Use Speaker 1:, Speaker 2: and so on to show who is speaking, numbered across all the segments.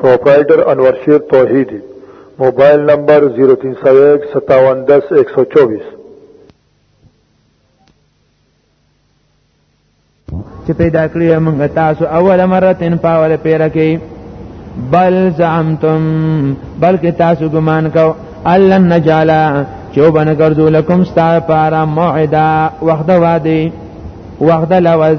Speaker 1: پروپرائیٹر انور شیر توحیدی موبایل نمبر 03015710124
Speaker 2: چې پیدا کړی موږ تاسو اول مرتين پاول پیر کې بل زعمتم بلکې تاسو ګمان کو الله نجالا چوبن ګرځو لکم ستاره پارا موعدا وخت وادي وخت لوز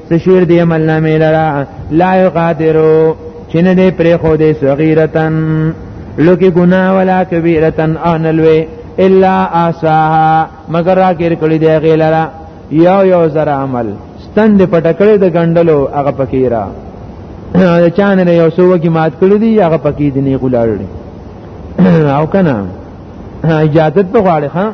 Speaker 2: څه شیر دی عمل نامې لرا لا یقادرو چې نه دی پرې خو دی صغیرتن لوکي ګناه ولا کبیرتن ان لوی الا اساها مگر را کېر کړی دی غیلرا یو یو زر عمل ستند پټکړې د ګندلو هغه پکې را چان نه یو سو کې مات کړی دی هغه پکې دی نه غلاړي او کنه اجازه په غواړي ها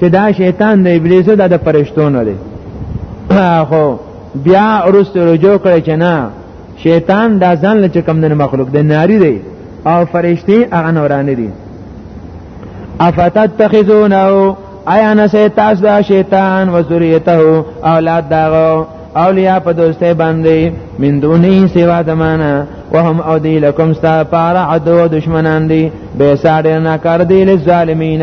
Speaker 2: چې دا شیطان د ابلیس د د فرشتو نه دی خو بیا ورسته رجوع کړی چې نه شیطان دا ځان لچ کم نه مخلوق دی ناری دی او فرشتي هغه نورانه دي افتتخذونه ایا نه سه تاسو دا شیطان و ذریته اولاد داغو اولیاء په دوستۍ باندې من دونی سوا دمانه وهم او دی لکم ستا پارا عدو دشمنان دی بیسا ډیر ناکار دی لزالمین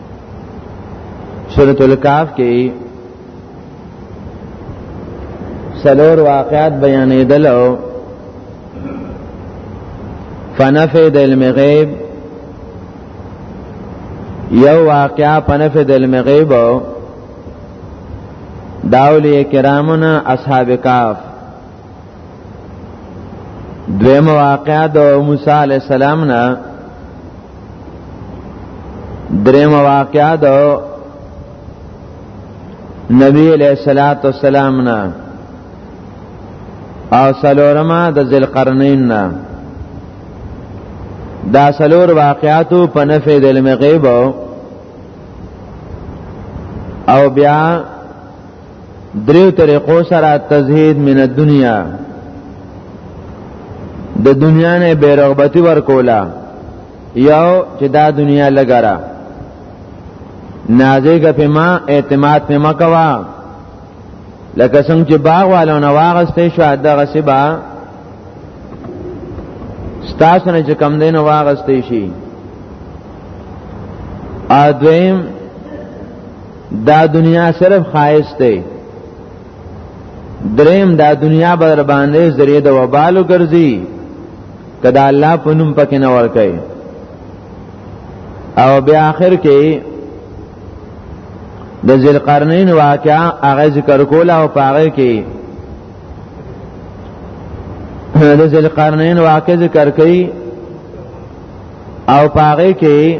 Speaker 2: سورۃ الکهف کې سلور واقعات بیانې دلو فنفی د علم غیب یو واقعا فنفی د علم غیب داولی کرامنا اصحاب کاف دویم واقعا د موسی علی السلام نه دریم واقعا د نبی علیہ الصلات والسلام نه او سلورما د ذلقرنین نه دا سلور واقعاتو په نفع د علم غیب او بیا دریو طریقو سره تزهید من الدنیا د دنیا نه بیرغبتی ورکولا یو چې دا دنیا لګرا نازګه په ما اعتماد په ما کوا لکه څنګه چې باغ والو نه واغستې شو دغه سبا ستاسو نه چې کم دین واغستې شي ا دویم دا دنیا صرف خایس دی دریم دا دنیا بر باندې ذریعہ د وبالو ګرځي کدا الله په نوم پکې نه ور کوي او بیا آخر کې د ذل قرنین واقعا هغه ذکر کوله او پاره کې د ذل قرنین واقع ذکر کړي او پاره کې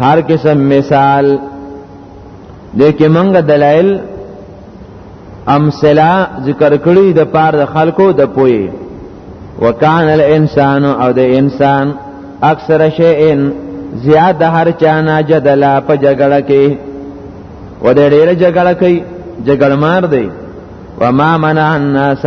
Speaker 2: هر قسم مثال دغه منګ دلایل امثله ذکر کړی د پار د خلکو د پوي وکان الانسان او د انسان اکثر شیئن زیاد د هر چانا جدلا په جګړه کې و د ډیره جګړه کوي جګړمار دی وما منع الناس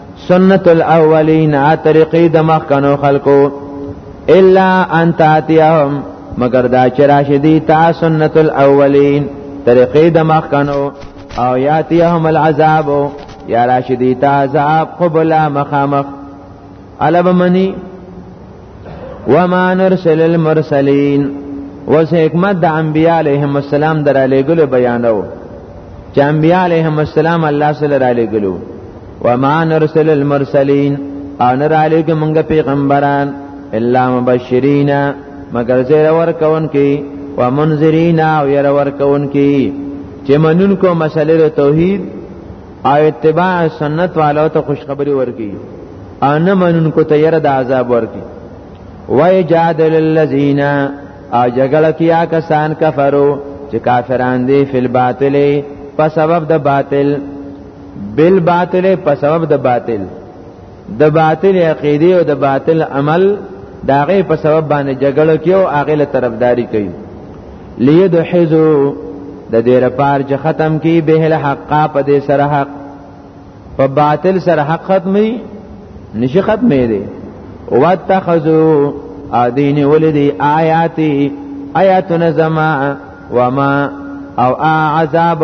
Speaker 2: سنت الاولین طریقې د مخ کنو خلقو الا ان تاتیهم مگر دا چې راشدی تا سنت الاولین طریقې د مخ کنو او یاتیهم العذاب یا راشدی تا عذاب قبل مخامخ علب منی وما نرسل المرسلین وس حکمت د انبیاء علیهم السلام در علی ګل بیانو چې انبیاء علیهم السلام الله صلی الله علیه ګلو وما نرسل المرسلین او نر علی ګ مونږ پیغمبران الا مبشرین مگر زیر ور کون کی ومنذرین او ير ور کون کی چې منون کو مسلې توحید او اتباع سنت والو ته خوشخبری ورکی ان منن کو ته ير د عذاب ورکی وای جادل الذین او جګړه کیا کسان کفرو چې کافران دي فل باطل په سبب د باطل بل باطل په سبب د باطل د باطل عقیده او د باطل عمل داغه په سبب باندې جګړه کوي او هغه له طرفداري کوي ليدحزو د دې لپاره چې ختم کی به له حق په دې سره حق په باطل سره حق ختمي نشي ختمې دي واتخذو ادین ولدی آیاتی آیاتنا زما وما او عذاب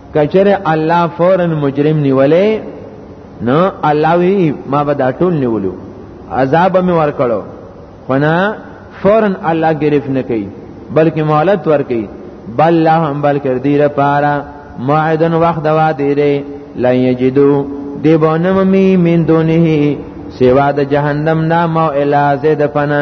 Speaker 2: کچره الله فورا مجرم نیولې نو الله وی ما به دا ټول نیولو عذاب مې ورکړو خو نه فورا الله گرفت نه کوي بلکې مهلت ورکي بل لا هم بل کړ دی لپاره موعدن وخت دوا دی ری لن یجدو دی بونم می من دونه سوا د جهنم نامو الا زید پنه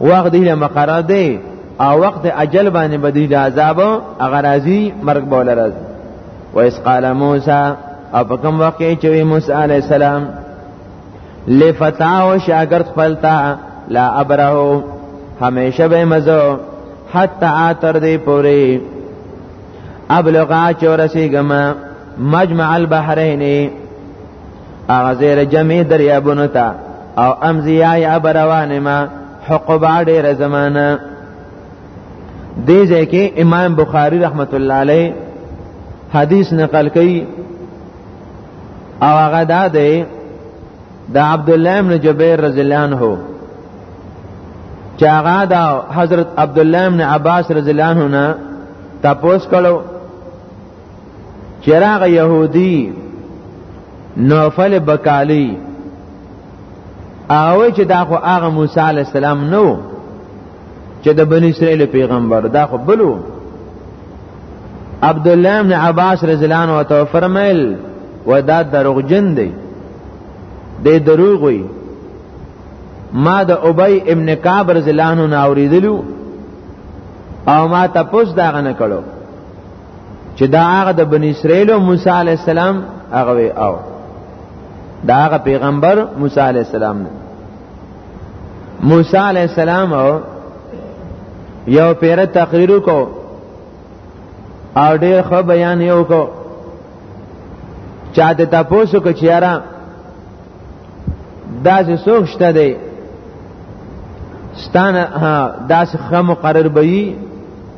Speaker 2: وخت دی له مقرر دی او وخت اجل باندې بدی د عذاب هغه راځي مرګ به ولرز و اس قال موسی او په کوم وخت کې چې موسی علی السلام لفتا او شاګرد خپلتا لا ابره همیشه به مزو حتا تر دې پوري ابلغا چورسی گما مجمع البحرین هغه زیر جمعی دریابونو ته او امزیا یا بروان ما حقبا ډیر زمانہ دې ځکه امام بخاری رحمت الله علیه حدیث نقل کړي او هغه دا دی د عبد الله بن جبیر رضی الله عنه چې هغه دا حضرت عبد الله بن عباس رضی الله عنه تاسو کړو چراغ يهودي نوفل بکالی هغه چې دا خو هغه موسی علی السلام نو چې د بنی اسرائیل پیغمبر دا خو بلو عبد الله بن عباس رضی الله عنه تو فرمایل و دا دروغجن دی د دروغ وي ما د ابی ابن کعب رضی الله عنه اوریدلو او ما تاسو دا غنه کړو چې دا هغه د بنی اسرائیل او موسی علی السلام هغه وی او دا هغه پیغمبر موسی علی السلام نه موسی علی السلام او یو پیر تقریر کو او ډیر خو بیان یو کو چا ته تاسو کو چیرې دا چې څوک شته دی ستانه داس خه مقرر بئی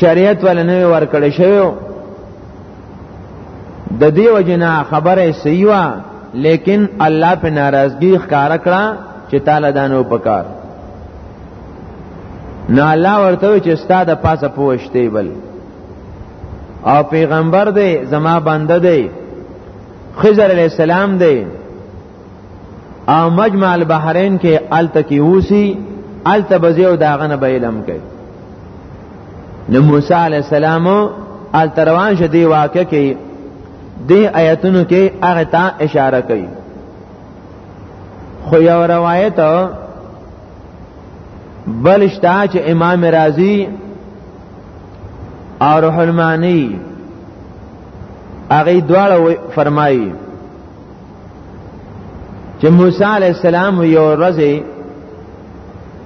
Speaker 2: شریعت ولا نه ورکړی شوی د دې وجنا خبره صحیح وا لیکن الله په ناراضګي ښکارا کړه چې تعالی دانو پکار نه الله ورته چې استاد پاسه پوښتې بل او پیغمبر دی زما بنده دی خضر علیہ السلام دی او مجمع البحرین کې الته کې اوسی الته بزیو داغنه به علم کوي نو موسی علی السلام الته روان شه دی واقع کې دی آیتونو کې هغه ته اشاره کوي خو یو روایت بلشتا چې امام رازی او روح المانی هغه دواړه فرمایي چې موسی علی السلام یو ورځ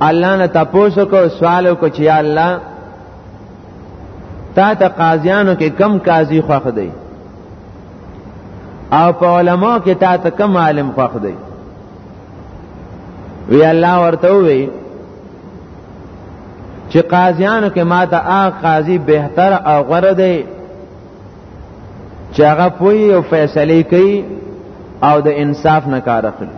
Speaker 2: الله نه تاسو کو سوال کو چې یا الله تا ته قاضیانو کې کم قاضي خوښ دی او په علما کې تا ته کم عالم خوښ دی وی الله ورته وی چې قاضیانو کې ما ته هغه قاضي بهتر او غوره دی چې هغه پوي او فیصله کوي او د انصاف نه کار اخلي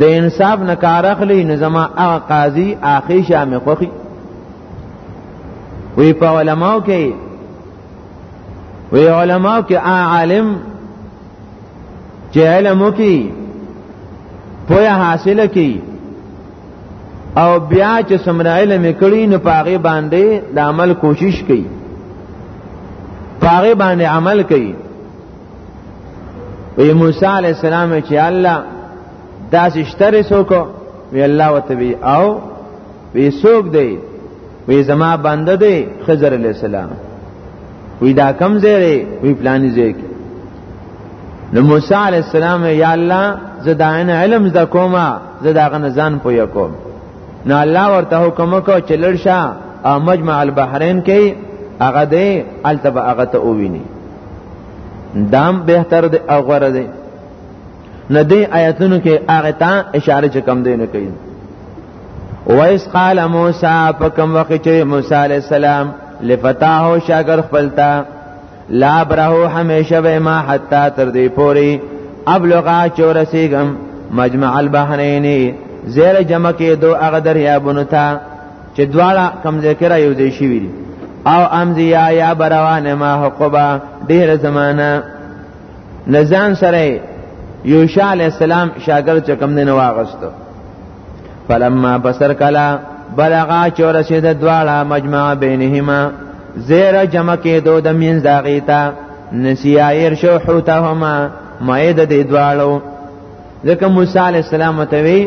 Speaker 2: د انصاف نه کار اخلي نو زما هغه قاضي اخی شامه خوخي وی په علماو کې وی علماو کې عالم چې علم وکي پوهه حاصله کړي او بیا چې سمره علم کړي نو پاغه باندې د عمل کوشش کوي پاغه باندې عمل کوي وی موسی علی السلام چې الله داسې شتره سوکو وی الله وتبي او وی سوک دی وی زما بنده دی خضر علیہ السلام وی دا کم زیره وی پلانی زیره نو موسی علی السلام یا الله زداین علم ز کوما زداغه نزان پوی کوم نو الله ورته حکم کو چې لړشا او مجمع البحرین کې هغه دی التب هغه ته اوویني دام بهتر دی او غره دی نه دی آیتونو کې هغه ته اشاره چکم دی نه کوي وایس قال موسی په کوم وخت چې موسی علی السلام لفتاه شاګر خپلتا لا برهو همیشه به ما حتا تر دې پوری ابلغا چورسیګم مجمع البحرین زیر جمع کې دو هغه دریابونو ته چې دواړه کم ذکر یو دی شي ویلي او امزیا یا بروان ما حقبا ډیر زمانہ نزان سره یوشع علی السلام شاګر چکم نه واغستو فلما بسر کلا بلغا چور شد دوالا مجمع بینهما زیر جمع کې دو د مینځ داغې ته نسیا ير شو حوتهما مې د دې دوالو ځکه موسی عليه السلام ته وی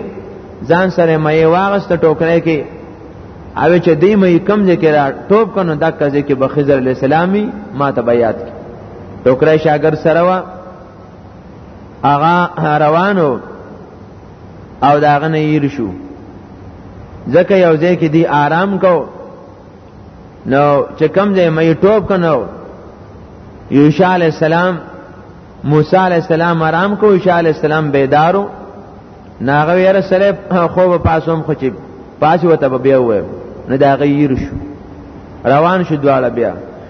Speaker 2: ځان سره مې واغست ټوکرې کې او چې دې مې کم ذکر ټوب کنو دا کزه کې بخزر عليه السلامي ما ته بیات کی ټوکرې شاګر سره وا اغا روانو او دا غنه ير شو ځکه یو ځای کې دی آرام کو نو چې کم ځای مې ټوب کنو یوشع علی السلام موسی علی السلام آرام کو یوشع علی السلام بیدارو ناغه یې سره خوب پاسوم خو چې پاس وته بیا و نه دا غیر شو روان شو دواړه بیا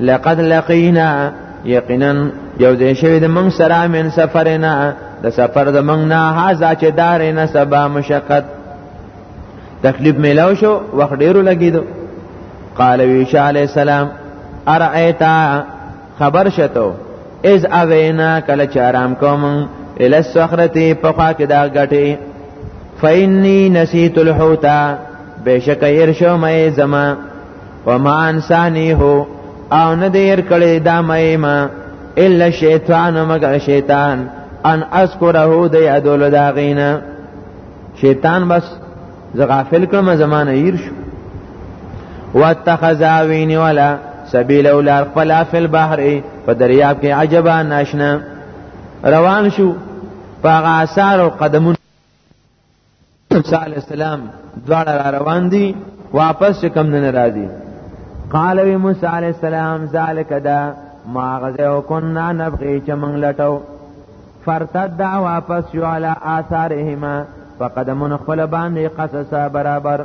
Speaker 2: لقد لقینا یقینا یو دې شوی د موږ سره من سفرنا د سفر د موږ نه هاذا چې دار نه سبا مشقت تکلیف میلاو شو وخت ډیرو لګیدو قال ویش علی السلام ارایتا خبر شتو از اوینا کله چې آرام کوم ال الصخرتی په خوا کې دا غټي فإني نسيت الحوت بشک يرشو مې زما وما انسانی هو او نه دیر کړی دا مېما الا شیطان مگر شیطان ان اذکره د یادول دا غینا شیطان بس ز غافل کړم زمانه ایر شو واتخذ عوین ولا سبیل اولار خپلا فی البحر په دریاب کې عجبا ناشنا روان شو په آثار او قدمون عیسی علی السلام دواړه را روان دي واپس کم نه راځي قال وی موسی علی السلام ذالک دا ما غزو کنا نبغي چې مونږ لټو فرتد دا واپس یو علی آثارهما فقدمون خپل باندې قصصا برابر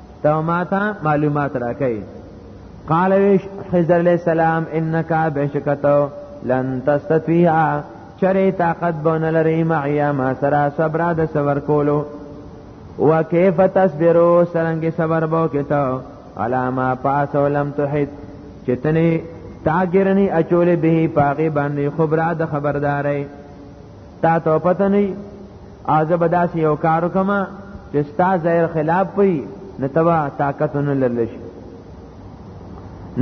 Speaker 2: ته ماته معلومات راکې قال ویش خضر علیہ السلام انکا بشکتو لن تستطیعا چرې طاقت بونه لري معیا ما سره صبر د صبر کولو وکيف تصبرو سرنګ صبر بو کته علاما پاس ولم تحد چتنی تاګرنی اچول به پاغي باندې خبره د خبرداري تا ته پته نه از به داسې یو کار وکم چې ستا ظاهر خلاف پي نه تبا طاقت نه لرل شي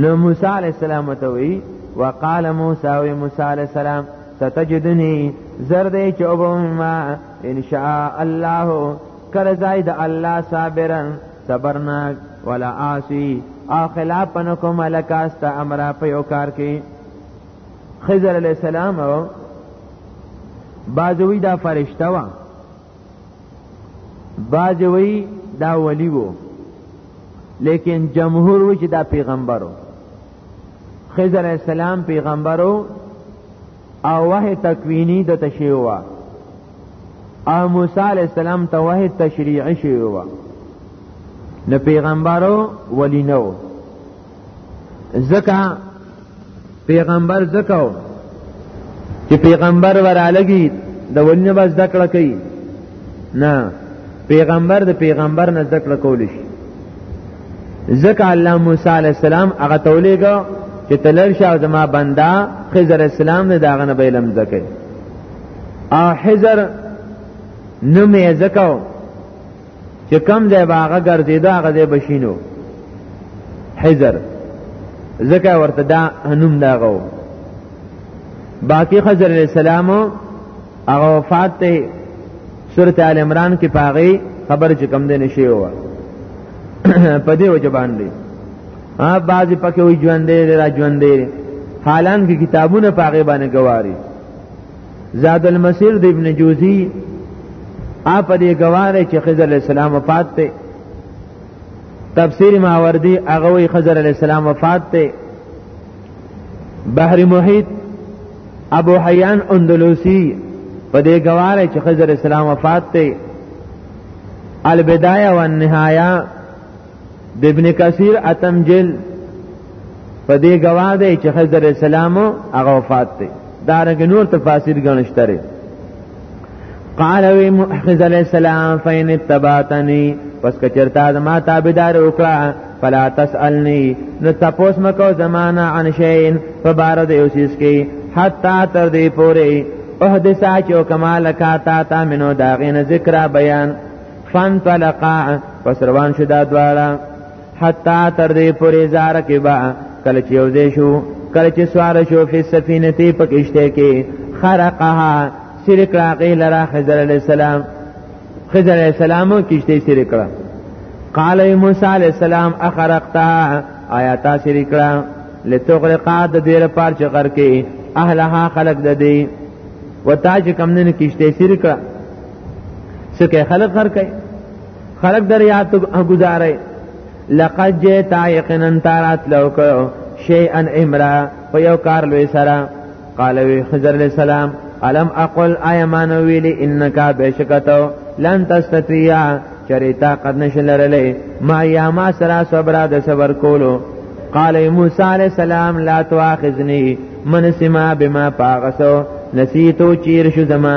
Speaker 2: نو موسی علی السلام ته وی وقال موسی و موسی علی السلام ستجدنی زرد چوبم ما ان شاء الله کله زائد الله صابرا صبرناک ولا عاصی او خلاف نکوم لکاستا امر په یو کار کې خضر علیہ السلام او بازوی دا فرشته و بازوی دا ولی وو لیکن جمهور و چې دا پیغمبرو خضر علیہ السلام پیغمبرو او وحی تکوینی د تشیوه او موسی علی السلام ته وحی تشریعی شوی و نو پیغمبرو ولی نو زکا پیغمبر زکاو چې پیغمبر ورالګي د ولنه بس دکړه کوي نه پیغمبر د پیغمبر نه دکړه کول شي زکه الله موسی علی السلام هغه تولیګو چې تلل شاو زما بندا خضر اسلام نه داغه نه بیلم زکه او حضر نوم یې زکاو چې کم ځای به هغه ګرځېده هغه ځای به شینو حجر ځکه ورته دا نوم د هغه باقي خضر علیه السلام هغه وفات دی سورت آل عمران کې پاغي خبر چې کم دی نشي و په دې وجه باندې ها بعضی پکې وي ژوندې را ژوندې حالان کې کتابونه پاغي باندې گواري زاد المسیر د ابن جوزی اپ دې گواره چې خضر علی السلام وفات ته تفسیر ماوردی هغه وی خضر علی السلام وفات ته بحر محیط ابو حیان اندلوسی په دې گواره چې خضر اسلام وفات ته البدايه والنهايه د ابن کثیر اتم جل په دې گواه دی چې خضر السلام هغه وفات دی دا رنګ نور تفاسیر غنشتره قال وی خضر السلام فین اتبعتنی پس کچرتا زما تابعدار وکړه فلا تسالنی نو تاسو مکو زمانہ عن شین فبار د یوسیس کی حتا تر دې پوره احدثا چو کمال کا تا تا منو داغین ذکر بیان فانطلقا پس روان شو دا دواړه حتا تر دې پورې زار کې با کله چې یوځې شو کله چې سوار شو په سفینه تی پکشته کې خرقها سیر کړه غیل را خضر علی السلام خضر علی السلام کشته سیر کړه قال موسی علی السلام اخرقتها آیا تا سیر کړه لتغرقا د دې لپاره چې غر کې اهلها خلق د دې وتا چې کم نه کشته سیر کړه سکه خلق غر کوي خلق در یاد گزارای لقد جئت یقینا تارات لو کړو شیئا امرا په یو کار لوی سره قال وی خضر علیہ السلام علم اقل ایمان ویلی انک بشکتو لن تستطيع چری طاقت نشلرلې ما یا ما سرا صبر د صبر کولو قال موسی علیہ السلام لا تواخذنی من سما بما پاغسو نسیتو چیر شو زما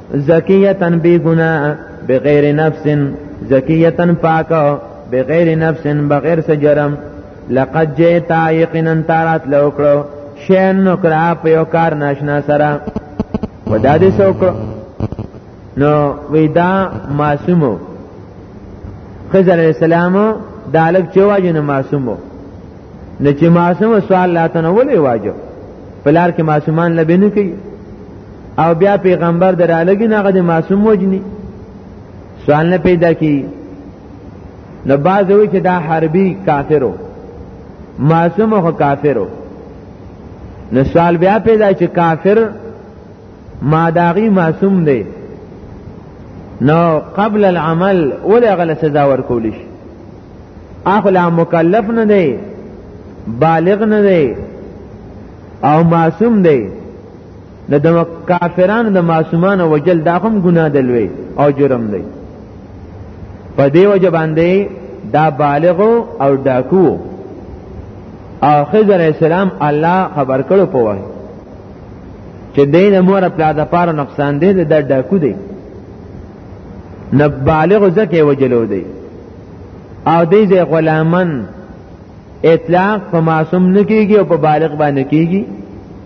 Speaker 2: زکیتن بی گناہ بغیر نفس زکیتن پاکا بغیر نفس بغیر سجرم لقد جئتا یقینا تارات لوکړو شین نو کرا په یو کار ناشنا سره ودا دې سوکړو نو ویدا معصومو خضر علیہ السلام دا لک چې واجه نه معصومو نه چې معصوم سوال لا تنه ولې واجه پلار کې معصومان لبینه کوي او بیا پیغمبر درالګي نه غد معصوم وجني سوال نه پیدا کی نو باز وی چې دا حربي کافرو معصوم هو کافرو نو سوال بیا پیدا چې کافر ما داغي معصوم دی نو قبل العمل ولا غل سزا ورکول شي اخلا مکلف نه دی بالغ نه دی او معصوم دی نو د کافرانو د معصومانو وجل دا هم ګناه دی لوی او جرم دی په دې وجه باندې دا بالغ او ډاکو او خضر اسلام الله خبر کړو په وای چې دین مور خپل د پاره نقصان دی د ډاکو دی نه بالغ ځکه وجلو دی او دې ځای غلامن اطلاق په معصوم نه کیږي او په بالغ باندې کیږي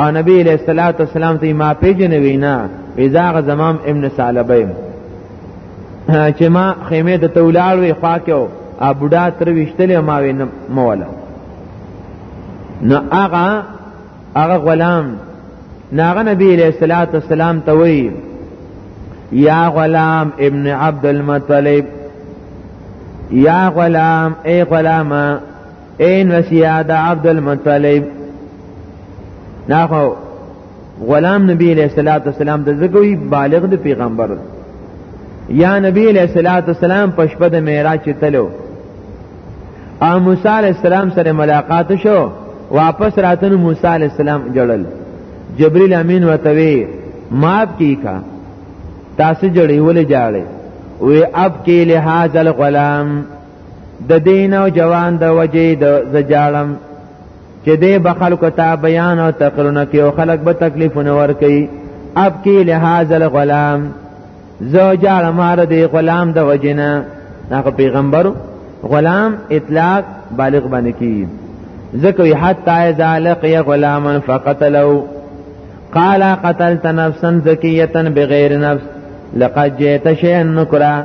Speaker 2: او نبی علیہ الصلوۃ والسلام ته ما پیژنې وینا اذا غزمام ابن سالبیم چې ما خیمه د تولاړ وی خوا کې او بډا تر وشتلې ما وینم مولا نو هغه هغه غلام ناغه نبی علیہ الصلوۃ والسلام ته وی یا غلام ابن عبد المطلب یا غلام ای غلامه اے نسیا د عبد المطلب ناخو غلام نبی علیہ الصلوۃ والسلام د زګوی بالغ د پیغمبر یا نبی علیہ الصلوۃ والسلام په شپه د معراج تلو او موسی علیہ السلام سره ملاقات شو واپس راتنو موسی علیہ السلام جړل جبرئیل امین وتوی ماف کی کا تاسو جړی ولې جاړي وی اب کې لهذا الغلام د دین او جوان د وجې د زجالم چې دې به خلکو ته بیان او تقرونه کې او خلک به تکلیفونه ورکي اب کې لهذا الغلام زو جال مار دې غلام د وجنه هغه پیغمبر غلام اطلاق بالغ باندې کی ذکر حتا اذا لقي غلاما فقتلوا قال قتلت نفسا زكيه بغير نفس لقد جئت شيئا نكرا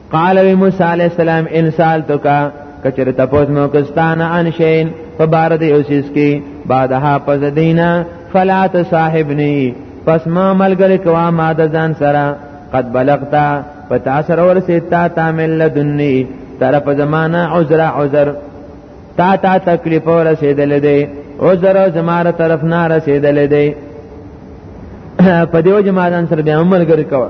Speaker 2: قال وی موسی علیہ السلام ان سالتک کچر تپوس مو کستان ان شین په بار دی اوسیس کی بعد ها پس دینا فلا تصاحبنی پس ما ملګری کوا ما د ځان سره قد بلغتا پتا سره ورسیتا تعمل لدنی طرف زمانہ عذر عذر تا تا تکلیف ورسیدل دی عذر زماره طرف نه رسیدل دی په دیو جماعت سره به عمل ګر کوه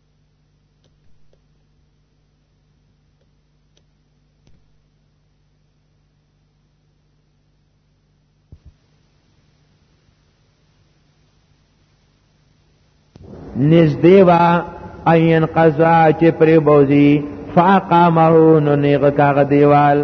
Speaker 2: نزدې وا اين قضا چې پر بوزي فاقامه نو نیغه کاغه دیوال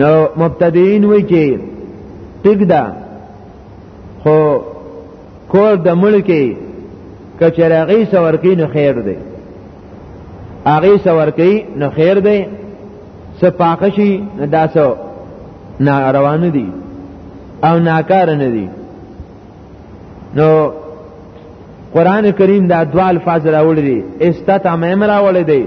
Speaker 2: نو مبتدیین وی چې ټیک ده خو کور د ملکی کچر هغه سورکی نو خیر دی هغه سورکی نو خیر دی سپاخشی داسو نا روان دي او ناکار نه دي نو قران کریم دا دوال فاز راوړي استطعم امر راوړي دی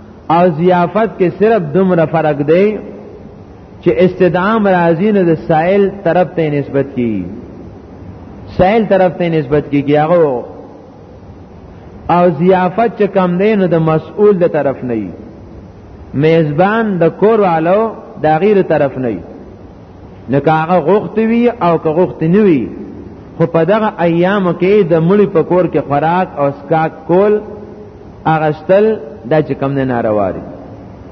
Speaker 2: او ضیافت کې صرف دومره فرق دی چې استدعام راځي نه د سائل طرف ته نسبت کی سائل طرف ته نسبت کیږي هغه او ضیافت چې کم دی نو د مسؤل د طرف نه وي میزبان د کور والو د غیر طرف نه وي نه کاغه غوخت وي او که غوخت نه وي خو په دغه ایامو کې د مړي په کور کې خوراک او سکاک کول اغستل دا چې کم نه ناروا دي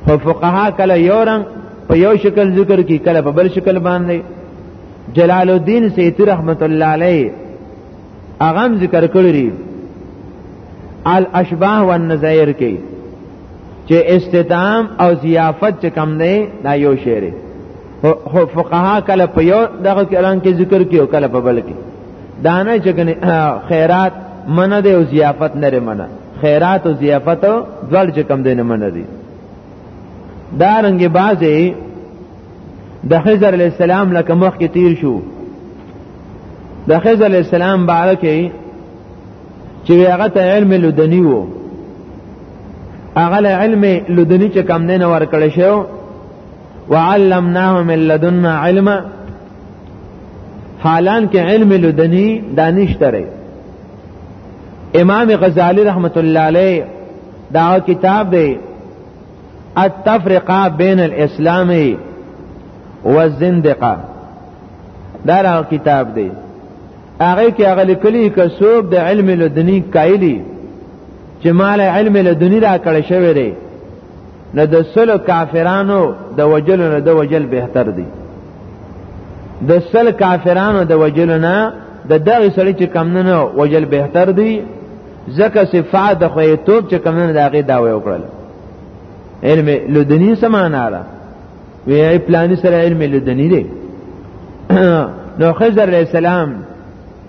Speaker 2: خو فقها کله یو رنګ په یو شکل ذکر کی کله په بل شکل باندې جلال الدین سیتی رحمت الله علیه اغم ذکر کړی الاشباه والنظائر کې چې استدام او ضیافت چې کم نه دا یو شعر خو فقها کله په یو دغه کلام کې ذکر کیو کله په بل کې دا نه چې کنه خیرات منه دی او ضیافت نه منه خیرات او ضیافت دوړ چې کم دی نه منه دی دا رنګ بازه د خضر علی السلام لکه مخ کې تیر شو د خضر علی السلام باندې کې چې هغه ته علم لدنی وو هغه علم لدنی چې کم نه ور کړی شو وعلمناه من لدنا علما حالان کې علم لدنی دانش ترې امام غزالی رحمت الله علیه دا کتاب دی التفرقه بین الاسلام والزندقه دا را کتاب دی هغه کې هغه لیکلي ک سوق د علم لدنی کایلی چې مال علم لدنی را کړی شوی دی نو د سل کافرانو د وجلو نه د وجل بهتر دی د سل کافرانو د وجلو نه د دغه سړي چې کم نه وجل بهتر دی ځکه صفات د خو توپ چې کم نه دغه دا وی وکړل علم لدنی سمانا را وی پلانی سره علم لدنی دی نو خضر علیہ السلام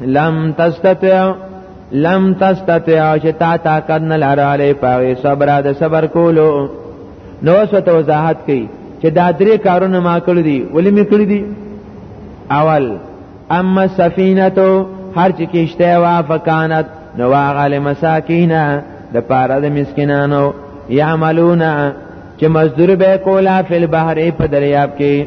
Speaker 2: لم تستطع لم تستطع چې تا طاقت نه لراله پاره صبر د صبر کولو نو ست وضاحت کړي چې دا درې کارونه ما کړی دي ولې مې کړی دي اول اما سفینه تو هر چې کیشته وا فکانت نو غل مساکینا د پاره د مسکینانو یعملون چې مزدور به کولا فل بحر په دریاب کې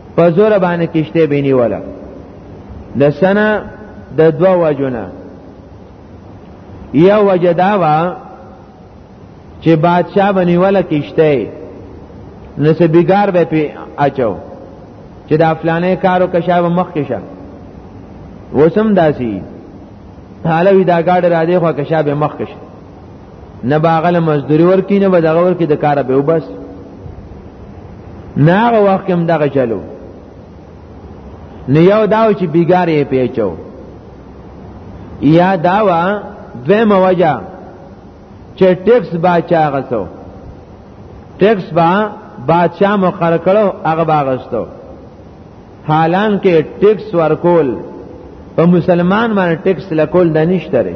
Speaker 2: په زور باندې کشته بینی ولا د سنه د دوا وجونه یا وجدا وا چې بادشاہ بنی ولا کشته نسه بیګار به پی اچو چې دا فلانه کارو کشاو مخ کې شه وسم داسي حالوی دا گاڑ را دی خوا کشاب مخ کش نه باغله مزدوري ورکی نه بدغه ورکی د کار به وبس نه هغه وخت کې هم دغه چلو نه یو داو چې بیګارې پیچو یا داوا دویمه وجه چې ټیکس با چا غسو ټیکس با بادشاہ مقرر کړو هغه باغستو حالان کې ټیکس ورکول په مسلمان باندې ټیکس لکول د نشته لري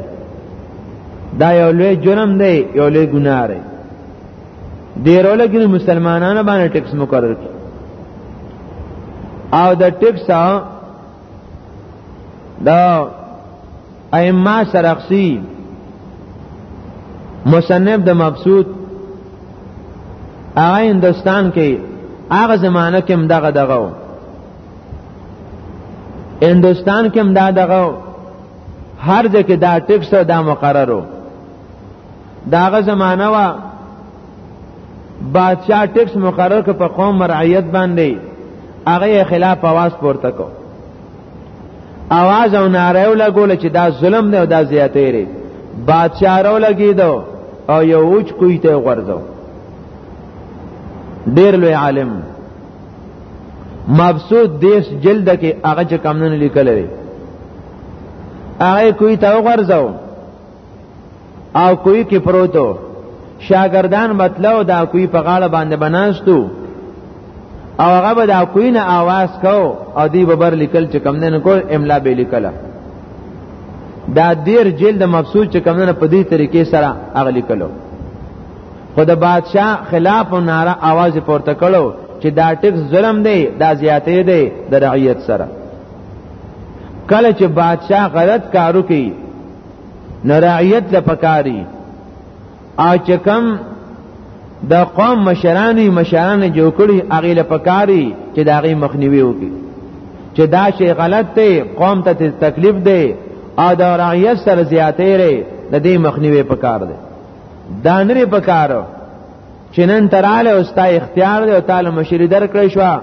Speaker 2: دا یو لوی جرم دی یو لوی ګناه دی ډیرول کې مسلمانانو باندې ټیکس مقرر کی او د ټیکس دا ائمه سرخسی مصنف د مبسوط هغه هندستان کې هغه زمانہ کې هم دغه دغه هندستان کې هم دا دغه هر ځکه دا ټیکس دا مقررو داغه زمانہ وا بادشاہ ټیکس مقرر ک په قوم رعیت باندې هغه خلاف आवाज پورته کو اواز او ناره یو لګول چې دا ظلم دی او دا زیاتې لري بادشاہ راو لګیدو او یو اوچ کوی ته غورځو ډیر لوی عالم مبسوط دیش جلد کې هغه چې کمونه لیکل لري هغه کوی ته غورځو او کوی کې پروتو شاګردان مطلب دا کوی په غاړه باندې بناستو او هغه به دا کوی نه आवाज کو او دی به بر لیکل چې کم نه کول املا به لیکله دا دیر جلد مبسوط چې کم نه په دې طریقې سره هغه لیکلو خو د بادشاه خلاف ناره आवाज پورته کړو چې دا ټیکس ظلم دی دا زیاتې دی د رعیت سره کله چې بادشاه غلط کارو کوي نه رعیت له پکاري او چې کم د قوم مشرانی مشران جوړ کړي هغه له پکاري چې دا غي مخنیوي وکړي چې دا شی غلط دی قوم ته تکلیف دی او د رعیت سره زیاتې لري د دې مخنیوي پکار دی دا نری پکارو چې نن تراله او ستا اختیار دی او تعالی مشری درکړې شو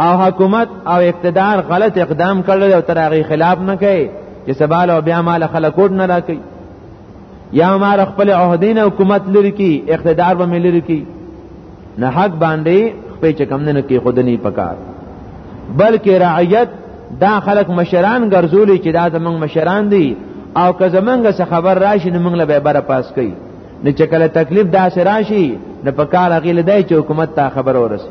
Speaker 2: او حکومت او اقتدار غلط اقدام کړل او تر هغه خلاف نه کوي چې سبال او بیا مال خلکوټ نه راکړي یا مار خپل عہدین حکومت لري کی اقتدار به ملري کی نه حق باندې خپل چې کم نه کی خود نه پکار بلکې رعیت دا خلک مشران ګرځولي چې دا زمنګ مشران دي او که زمنګ څه خبر راشي نو موږ له به بره پاس کوي نه چې کله تکلیف دا سره راشي نه پکار غیله دی چې حکومت ته خبر ورسي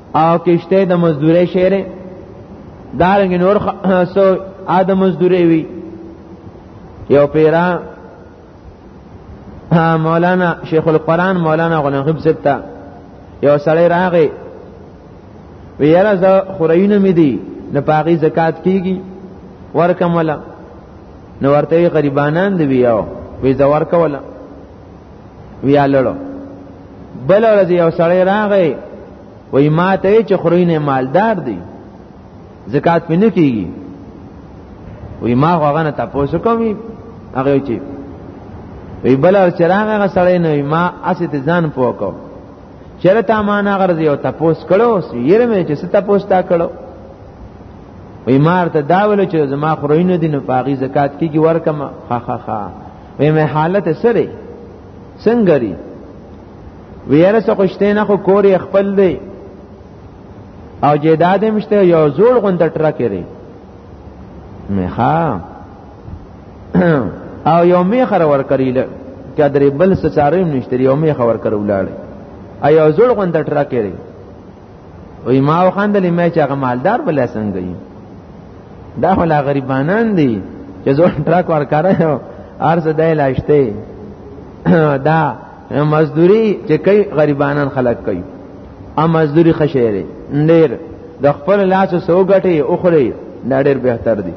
Speaker 2: او کشته د مزدوري شعر دارنګ نور سو ادم مزدوري وی یو پیرا مولانا شیخ القرآن مولانا غلام غیب سپتا یو سړی راغی ویرا ز خورینه می دی نه پاغي زکات کیږي ورکم ولا نو ورته غریبانان دی ویاو وی زور کوله ویا لړو بل ورځ یو سړی راغی وای ما ته چې خورینه مالدار دی زکات پې نه کیږي وای ما هغه نه تاسو کوم هغه چې وی بل ورځ راغی سړی نه ما اسې ته ځان پوکو چرته ما نه غرض یو تاسو کړو یره مې چې تاسو تا کړو وی مار ته داول چې زما خورینه دین په غی زکات کیږي ورکم خا خا خا وې مې حالت سره څنګه دی ویره څه خوشته نه خو کور خپل دی او جیداد مشته یو زوړ غونډه ټرک لري میخا او یو میخره ور کړی کدرې بل سچارې نشته یو میخه ور کړو لاړې ایو زړ غوند ټرک لري وای ما وخندلې مې چې هغه مالدار بل څنګه یې دا هلا غریبانان دي چې زور ټرک ورکاره یو ارزه دای لاشته دا مزدوری چې کوي غریبانان خلک کوي ا مزدوری خشيره ډېر د خپل لاس سو غټي او خوري دا ډېر بهتر دي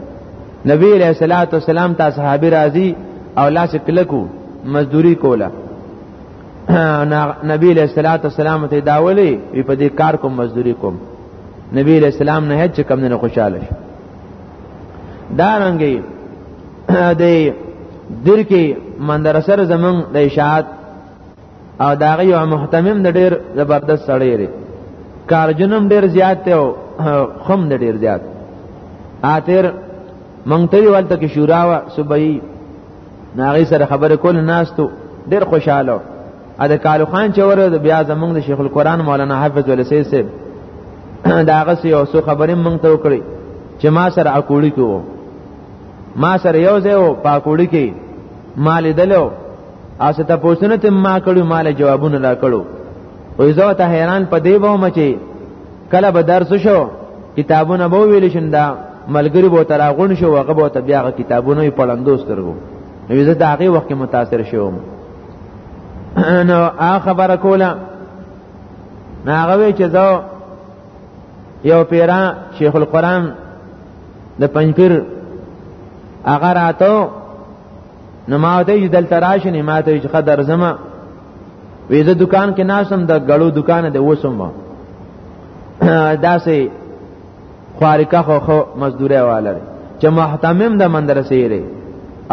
Speaker 2: نبی علیہ الصلوۃ والسلام ته صحابه راضي او لاس کلکو مزدوری کوله نبی علیہ الصلوۃ والسلام ته دا ولي په دې کار کوم مزدوری کوم نبی علیہ السلام نه هیڅ کم نه خوشاله شي دا رنګي د دیر کې مندرسر زمون د اشاعت او داغه یو محتمم د ډیر زبردست سړی لري کارجنم ډیر زیات ته او خم د ډیر زیات آتر مونږ ته ولته کې شورا و صبحي ناغي سره خبرې کول ناستو ډیر خوشاله ا د کالو خان چې ور بیا زمونږ د شیخ القرآن مولانا حافظ ولسی صاحب دا غسی او سو خبرې مونږ ته وکړي چې ما سره اکوړی کوو ما سره یو ځای و پاکوړی کې ما لیدلو اسه ته پوښتنه ته ما کړو مال جوابونه لا کړو وې زه ته حیران پدې وم چې کله به درس شو کتابونه به ویل شندا ملګری به تر غون شو هغه به بیا کتابونه پړندو سترګو نو زه د هغه وخت کې متاثر شوم نو هغه خبره کوله نو هغه وی چې زه یو پیرا شیخ القرآن د پنځپیر هغه راتو نو ما ته دلته راشنې ما ته چې قدر زما وې زه دکان کې ناسم د غړو دکان دی وسم داسې خارکه خو خو مزدوره واله چې محتمم د مندرسې لري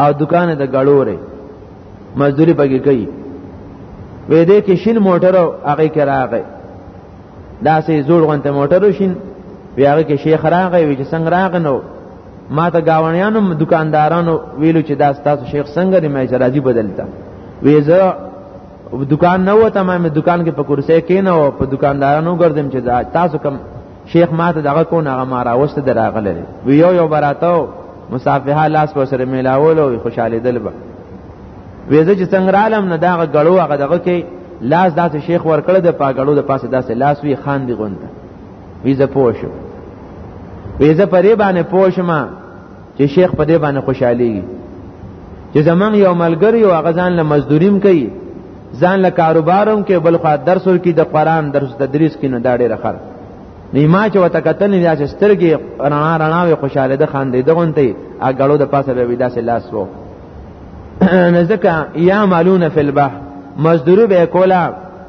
Speaker 2: او دکان د غړو لري مزدوري پکې کوي وې دې کې شین موټر هغه کې راغی داسې زوړ غونته موټر شین وی هغه کې شیخ راغی وی چې څنګه راغنو ما ته گاونیانو دکاندارانو ویلو چې دا ستاسو شیخ څنګه دی مې راځي بدلته وی زه دکان نه وته ما مې دکان کې په کرسي کې نه او په دکاندارانو ګرځم چې دا تاسو کم شیخ ما ته دغه کو نه هغه ما راوسته دراغله وی یو یو براتو مصافحه لاس په سره میلاول او خوشاله دل به وی زه چې څنګه عالم نه دغه غړو هغه دغه کې لاس داسې شیخ ورکړه د پاګړو د پاسه داسې لاس وی خان دی غونته وی زه پوه شو وی زه پرې باندې پوه شم چې شیخ په دې باندې خوشحالي چې زمنګ یو ملګری او هغه ځان له مزدوریم کوي ځان له کاروباروم کې بل خو درس ور کې د قران درس تدریس کې نه دا ډېر خر نه ما چې وته کتل نه چې سترګې رڼا رڼا وي خوشاله ده خان دې دغونته اګړو د پاسه به داسې لاس وو نزدکه یا مالون فی البحر مزدوری به کولا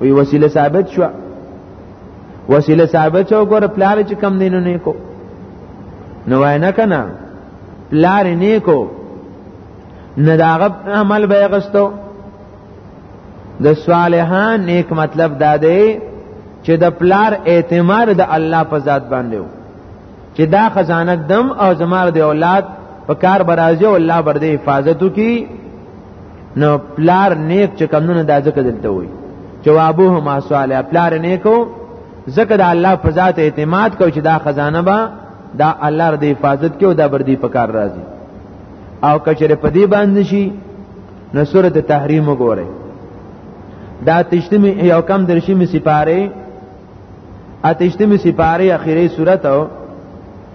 Speaker 2: وی وسیله ثابت شو وسیله ثابت شو ګور پلار چې کم دینو نه کو نو وای نه کنه پلار نه کو نه داغه عمل به غستو د صالحان نیک مطلب دا دی چې د پلار اعتماد د الله په ذات باندې و چې دا خزانه دم او زمار د اولاد په کار برازي او الله بر دې حفاظت کی نو پلار نیک چې کمونه د ځکه دلته وي جوابه ما صالح پلار نیکو ځکه د الله په ذات اعتماد کو چې دا خزانه به دا الله د حفاظت کې او دا بردی په کار راځي او کچره په دې باندې شي نو سورته تحریم وګوره دا تشتمی یو کم درشمی سپاره اتشتمی سپاره اخیری سورته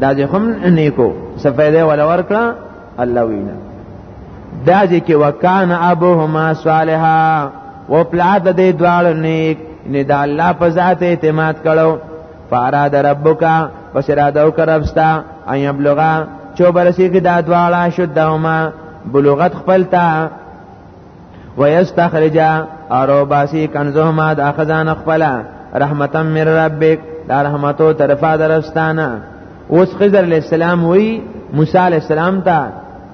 Speaker 2: دا چې هم نیکو سفیده ولا ورکړه الله وینا دا چې کې وکانه ابوهما صالحا و پلا د دې دواړو نیک نه دا الله په ذات اعتماد کړو فاراد ربک پس را دو کربستا ان یبلغا چو برسی کې دا دواړه شو دهما بلوغت خپلتا ويستخرج ارو باسی کنزهما د اخزان خپل رحمتا من ربک دا رحمتو طرفا درستانه اوس خضر علیہ السلام وی موسی علیہ السلام ته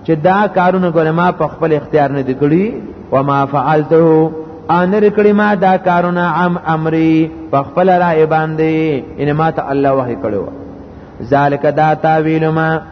Speaker 2: چې دا کارونه کوله ما په خپل اختیار نه دکړي و ما فعلته ان رکړي ما دا کارونه عم امري په خپل رائے باندې ان ما ته الله وحی کړو ذالک دا تعویل ما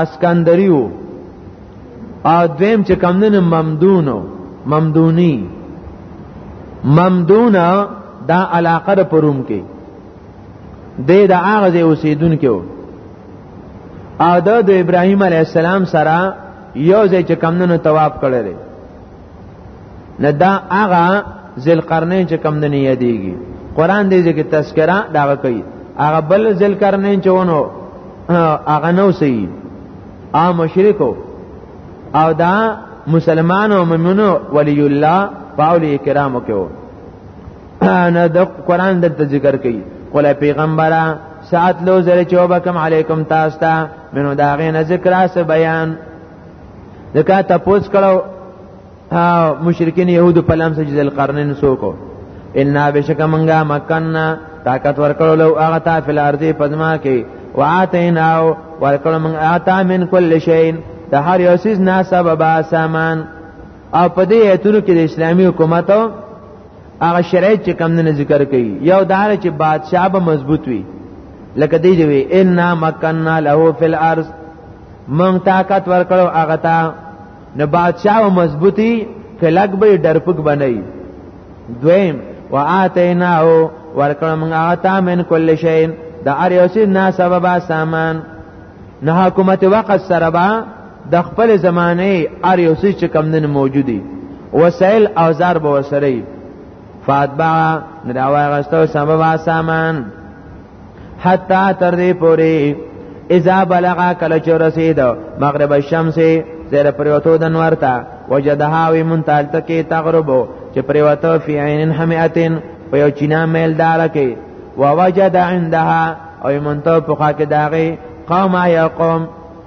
Speaker 2: اسکندریو ا دویم چې کم نه ممدونو ممدونی ممدونا دا علاقه د پروم کې د د هغه ځای اوسیدونکو او د ابراهیم علی السلام سره یو ځای چې کم نه طواف کړل نه دا هغه ذل قرنین چې کم نه یادېږي قران دې ځکه تذکرہ دا کوي هغه بل ذل قرنین چې ونه هغه نو سي ا مشرکو او دا مسلمانو مؤمنو ولی الله پاولی کرامو کې و نه د قران د ذکر کوي قل پیغمبره ساعت لو زره چوبکم علیکم تاسو ته منو داغه نه ذکر اس بیان ځکه تاسو کړه مشرکین يهود په لام سجد القرنین سوکو ان بشک منګه مکننا طاقت ورکړو لو هغه تا فل ارضی پدما کې واتینا ورکړو من اتا من کل شی د هر یو سیز نه سبب سامان او په دې ایتونو کې د اسلامي حکومت او هغه شرایط چې کم نه ذکر کړي یو دار چې بادشاہ به مضبوط وي لکه دی دی ان مکننا له فی الارض مونږ طاقت ورکړو هغه ته نو بادشاہ او مضبوطی کلک به ډرپک بنئ دویم وآتیناه ورکړو مونږ هغه ته من کل شی د اریوسی نه سبب سامان نه حکومت وقت سره با د خپل زمانه اریوسی چې کم نن موجودی وسایل اوزار به وسره فاتبع نو دا وایغستو سبب سامان حتا تر دې پوري اذا بلغا کله چې رسید مغرب الشمس زیر پریوتو د نور ته وجدها وی منتال تکي تغربو چې پریوتو فی عین حمیاتن په یو چینا میل دار کې ووجد عندها او منتو په خاکه داغي قوم یا قوم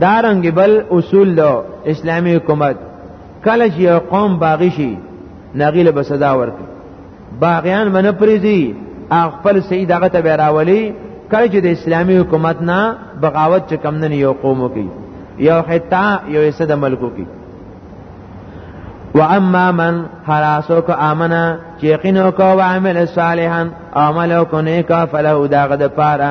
Speaker 2: دارنګ بل اصول له اسلامي حکومت کله چې یو قوم باغی شي ناغیله به سزا ورکړي باغیان باندې پریزي خپل سید هغه ته بیراولي کله چې د اسلامي حکومت نه بغاوت چې کم نه یو قوم کوي یو حتا یو حصہ د ملکو کوي واما من حراسو کو امنا چې یقینو کو عمل صالحا عملو کو نیکا فله داغه د پاره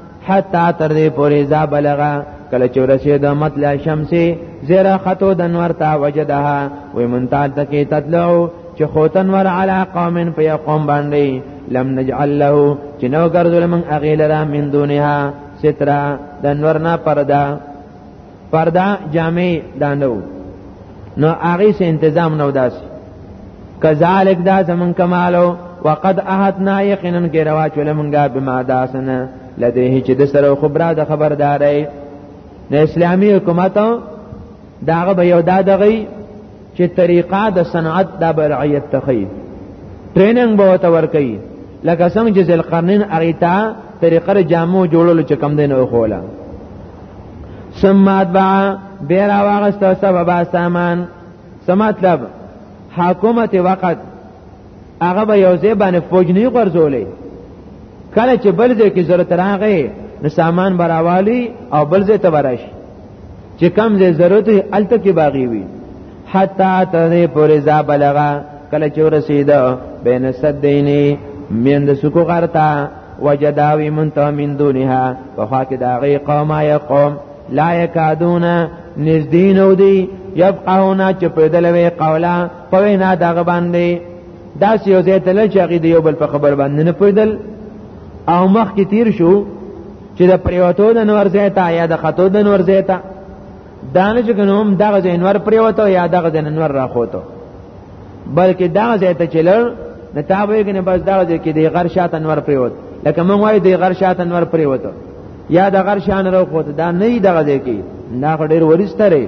Speaker 2: حتا تر دې پورې ځا بلغه کله چې رسید مطلع شمس زیرا خطو د انور تا وجدها وې منتال تکي تطلعو چې خوتن ور علا قوم په قوم باندې لم نجعل له چې نو ګرځول من اغیلرا من دونها سترا د انور نه پردا پردا جامع دا نو نو هغه سه تنظیم نو داس کذالک دا زمون کمالو وقد احدنا یقینا کې روا چول مونږه بما داسنه لدیه چې د سره خبره د خبرداري د اسلامي حکومت داغه به یو دادغي چې طریقه د صنعت د برعیت تخی ټریننګ به وته ورکي لکه څنګه چې ذل قرنین اریتا طریقه د جامو جوړولو چې کم دین او خوله ثم اتبع بیر واغست سبب سامان سمطلب حکومت وقت هغه به یو ځای باندې فوج نه غرزولې کله چې بل ځای کې ضرورت راغی نو سامان براوالي او بل ځای ته ورش چې کم ځای ضرورت وي الته کې باغی وي حتا ته پورې ځا بلغا کله چې ورسید بین صدینی من د سکو غرتا وجداوی منته من دونها په خوا کې دا غي قومه یا قوم لا یکادون نزدین او دی یفقهون چې په دلوي قولا په وینا دغه باندې داسې یو ځای تلل چې هغه د یو بل په خبر باندې نه پوهېدل او مخ کې تیر شو چې د پریوتو د نور ځای ته یا د خطو د نور ځای ته دانه چې کوم دغه ځای نور پریوتو یا دغه ځای نور راخوتو بلکې دغه ځای ته چلل نه تا به کنه بس دغه ځای کې د غر شاته نور پریوت لکه مونږ وایو د غر شاته نور پریوتو یا د غر شان راخوتو دا نه دغه ځای کې دا ډېر ورستره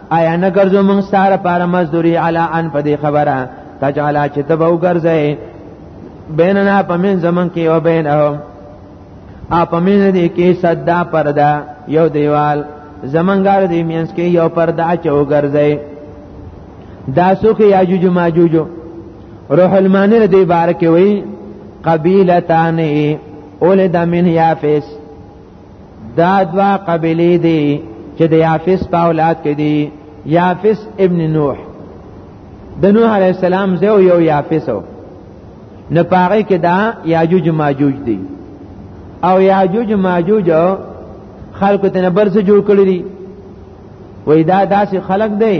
Speaker 2: آیا نه ګرځو موږ ستاره پاره مزدوری علا ان په دې خبره تجعلا چې ته به وګرځې بیننا پمن زمن کې او بینهم ا پمن دې کې صدا پردا یو دیوال زمنګار دې مینس کې یو پردا چې وګرځې دا سوک یاجوج ماجوج روح المانی دې بار کې وای قبیلتان اول د من یافس دا دوا قبیله دي چې د یافس په اولاد کې دي یافس ابن نوح د نوح علی السلام زو یو یافس او نه پاره کې دا یاجوج ماجوج دي او یاجوج ماجوج خلکو ته نبر څه جوړ کړی دي وای دا داسې خلق دی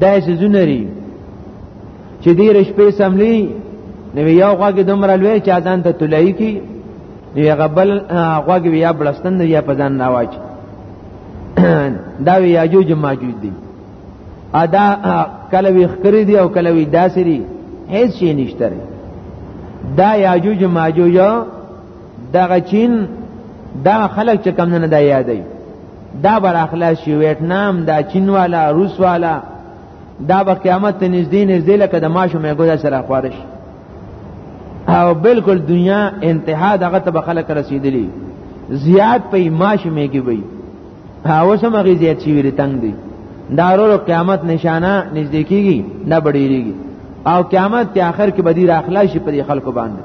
Speaker 2: داسې زونری چې دې رشپې سملی نو یو غوږ دومره لوی چې اذان ته تلای کی دی غبل غوږ بیا بلستند یا په ځان ناواج دا وی اجوج ماجوج دی ادا کله وی خکری دی او کله وی داسری هیڅ شي نشته دا یاجوج ماجوج دغه چین دا خلک چې کم نه دا یادای دا بر اخلاص شي ویتنام دا چین والا روس والا دا به قیامت ته نږدې نږدې لکه د ماشو میګو سره خوارش او بالکل دنیا انتها دغه ته خلک رسیدلی زیات په ماشو میګي وي هاو سم غي زیات شي ویل تنگ دي دارو قیامت نشانه نږدې کیږي نه بډیریږي او قیامت ته آخر کې بدی راخلا شي پر خلکو باندې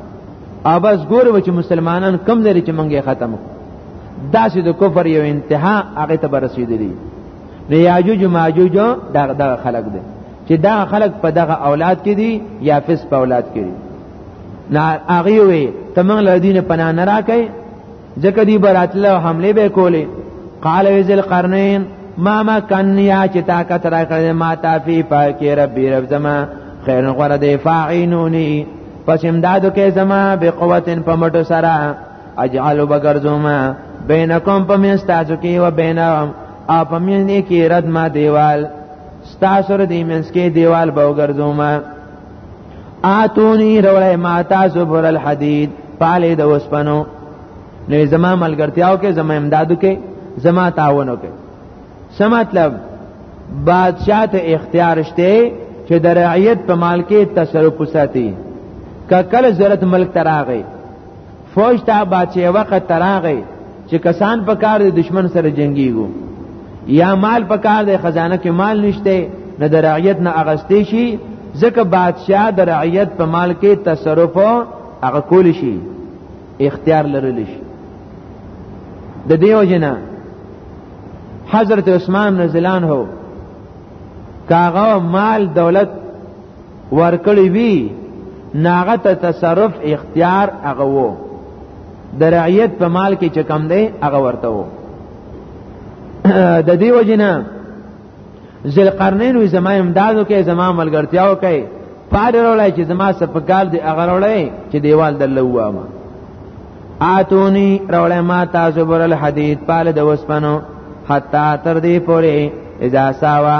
Speaker 2: او بس ګور و چې مسلمانان کم لري چې منګه ختم داسې د کفر یو انتها هغه ته رسیدلی نه یاجوج ماجوج دا دغه خلق دي چې دا خلق په دغه اولاد کې دي یا فس په اولاد کې دي نه هغه وي تمنګ لدین پنا نه راکې ځکه دی براتله حمله به کولې قال وزل قرنین ما ما کنیا چې تا کتره کړې ما تا فی پاکې ربي رب زما خیر غره دی فاعینونی پس امدادو کې زما به قوت په مټو سره اجعل بغرزما بینکم پمن تاسو کې و بینهم او پمن دې کې رد ما دیوال تاسو ر دې منس کې دیوال به وګرځوما اتونی رولای ما تاسو بر الحدید پاله د وسپنو نو زما ملګرتیاو کې زما امدادو کې زما تعاونو کې څه مطلب بادشاہ ته اختیار شته چې د رعیت په مال کې تصرف وساتي کله ضرورت ملک تراغی فوج ته با چې وخت تراغې چې کسان په کار د دشمن سره جنگيږي یا مال په کار د خزانه کې مال نشته نه د رعیت نه اغستې شي ځکه بادشاہ د رعیت په مال کې تصرف هغه کول شي اختیار لرل شي د دیو جنا حضرت عثمان رضی الله عنه کاغه مال دولت ورکړی وی ناغه ته تصرف اختیار هغه وو د رعیت په مال کې چې کم دی هغه ورته وو د دې وجنه ذل قرنین وی زما امدادو کې زما ملګرتیاو کې پاره وروړی چې زما سپګال دی هغه وروړی چې دیوال دلته وامه آتونی روړی ما تاسو برل حدید پال د وسپنو حتا تر دې پورې اذا ساوا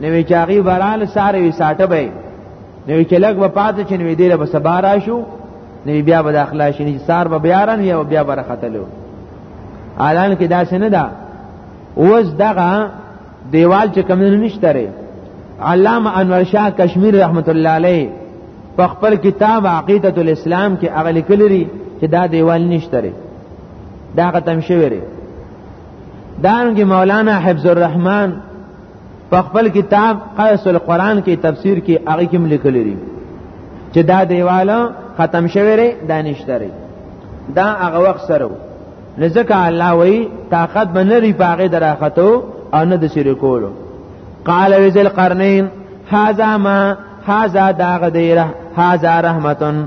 Speaker 2: نوې چاغي برال ساره وی ساټه به نوې چلګ به پاتې چې نوې دیره به سبا راشو نوې بیا به داخلا شي نه سار به بیارن یا بیا به راختلو الان کې داسې نه ده اوس دغه دیوال چې کم نه نشته ری علامه انور شاه کشمیر رحمت الله علیه په خپل کتاب عقیدت الاسلام کې هغه لیکلی دی چې دا دیوال نشته ری دا ختم شوی دی دانګي مولانا حفظ الرحمن په خپل کتاب قیس القرآن کې تفسیر کې هغه کې لیکل لري چې دا دیواله ختم شوی ری دا نشته ری دا هغه وخت سره لزکه الله وی طاقت بنری پاغه دراختو او نه د شریکولو قال وزل قرنین هاذا ما هاذا داغ دیره هاذا رحمتن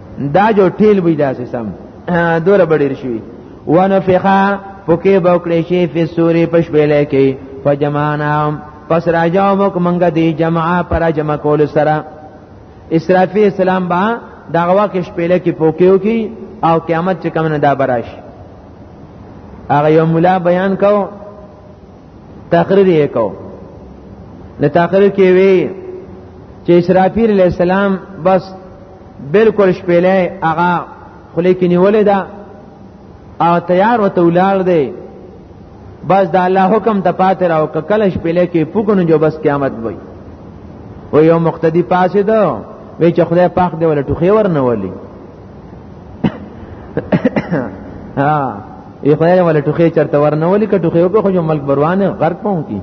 Speaker 2: دا جو ټیل وی دا سم دوره بډیر شي ونفخا پکې بوکړې شي په سوري پښبلې کې فجمعنا پس راجاو مک منګه دی جمعا پر جمع کول سره اسرافی اسلام با دغوا کې شپېلې کې پوکیو کې او قیامت چې کوم نه دا براش هغه یو مولا بیان کو تقریر یې کو نو تقریر کې وی چې اسرافیل علیہ السلام بس بالکل شپېلې هغه خلی کې نیولې ده او تیار وته ولار دی بس د الله حکم ته پاتې راو کله شپېلې کې پوګنو جو بس قیامت وای او یو مقتدی پاسې ده وی چې خدای پاک دی ولا ټوخي ورنه ولي ها ای خدای ولا ټوخي چرته ورنه ولي کټوخي په خو ملک بروانه غرق پون کی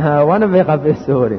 Speaker 2: ونه به خفه سوري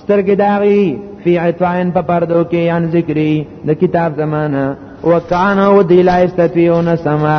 Speaker 2: سترګې داغي فی عطائن په پردو کې ان ذکری د کتاب زمانہ وکانه و دی لا استطيعون سما